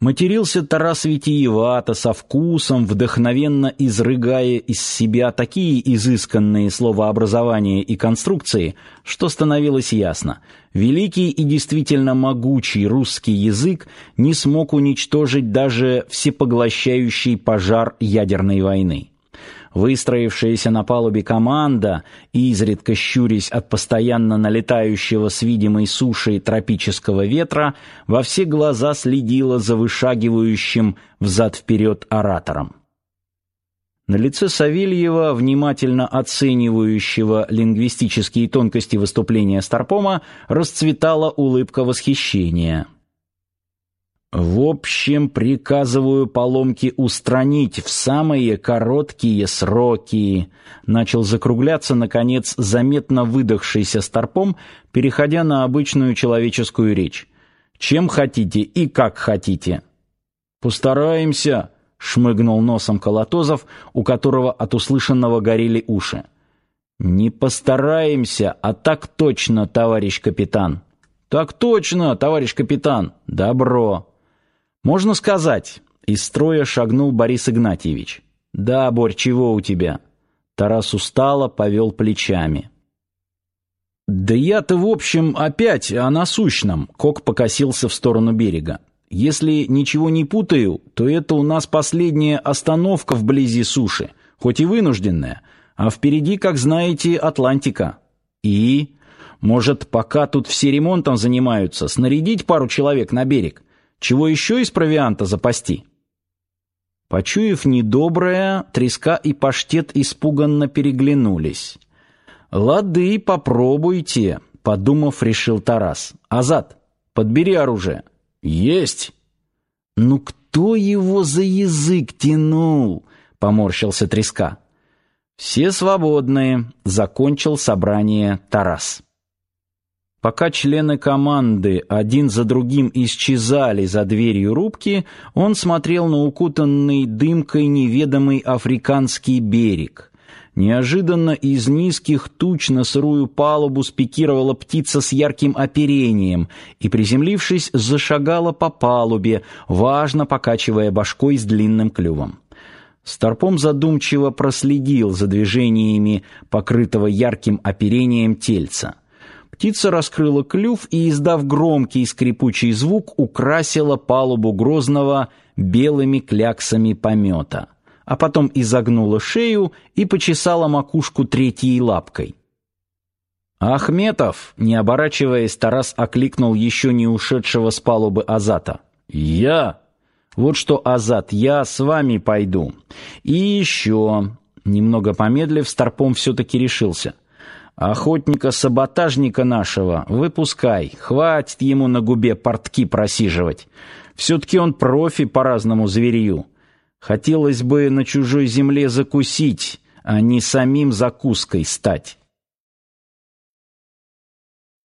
Матерился Тарас витиевато, со вкусом, вдохновенно изрыгая из себя такие изысканные словообразования и конструкции, что становилось ясно. Великий и действительно могучий русский язык не смог уничтожить даже всепоглощающий пожар ядерной войны. Выстроившаяся на палубе команда, изредка щурясь от постоянно налетающего с видимой суши тропического ветра, во все глаза следила за вышагивающим взад-вперед оратором. На лице Савельева, внимательно оценивающего лингвистические тонкости выступления Старпома, расцветала улыбка восхищения. В общем, приказываю поломки устранить в самые короткие сроки. Начал закругляться наконец заметно выдохшийся старпом, переходя на обычную человеческую речь. Чем хотите и как хотите. Постараемся, шмыгнул носом Колотозов, у которого от услышанного горели уши. Не постараемся, а так точно, товарищ капитан. Так точно, товарищ капитан. Добро. Можно сказать, из строя шагнул Борис Игнатьевич. Да, Борь, чего у тебя? Тарас устало повел плечами. Да я-то, в общем, опять о насущном. Кок покосился в сторону берега. Если ничего не путаю, то это у нас последняя остановка вблизи суши, хоть и вынужденная, а впереди, как знаете, Атлантика. И может, пока тут все ремонтом занимаются, снарядить пару человек на берег. Чего еще из провианта запасти? Почуяв недоброе, треска и паштет испуганно переглянулись. «Лады, попробуйте», — подумав, решил Тарас. «Азат, подбери оружие». «Есть!» «Ну кто его за язык тянул?» — поморщился треска. «Все свободные», — закончил собрание Тарас. Пока члены команды один за другим исчезали за дверью рубки, он смотрел на укутанный дымкой неведомый африканский берег. Неожиданно из низких туч на сырую палубу спикировала птица с ярким оперением и, приземлившись, зашагала по палубе, важно покачивая башкой с длинным клювом. Старпом задумчиво проследил за движениями покрытого ярким оперением тельца. Птица раскрыла клюв и, издав громкий скрипучий звук, украсила палубу Грозного белыми кляксами помета, а потом изогнула шею и почесала макушку третьей лапкой. «Ахметов!» — не оборачиваясь, Тарас окликнул еще не ушедшего с палубы Азата. «Я!» «Вот что, Азат, я с вами пойду. И еще...» Немного помедлив, Старпом все-таки решился — Охотника-саботажника нашего выпускай, хватит ему на губе портки просиживать. Все-таки он профи по разному зверью. Хотелось бы на чужой земле закусить, а не самим закуской стать».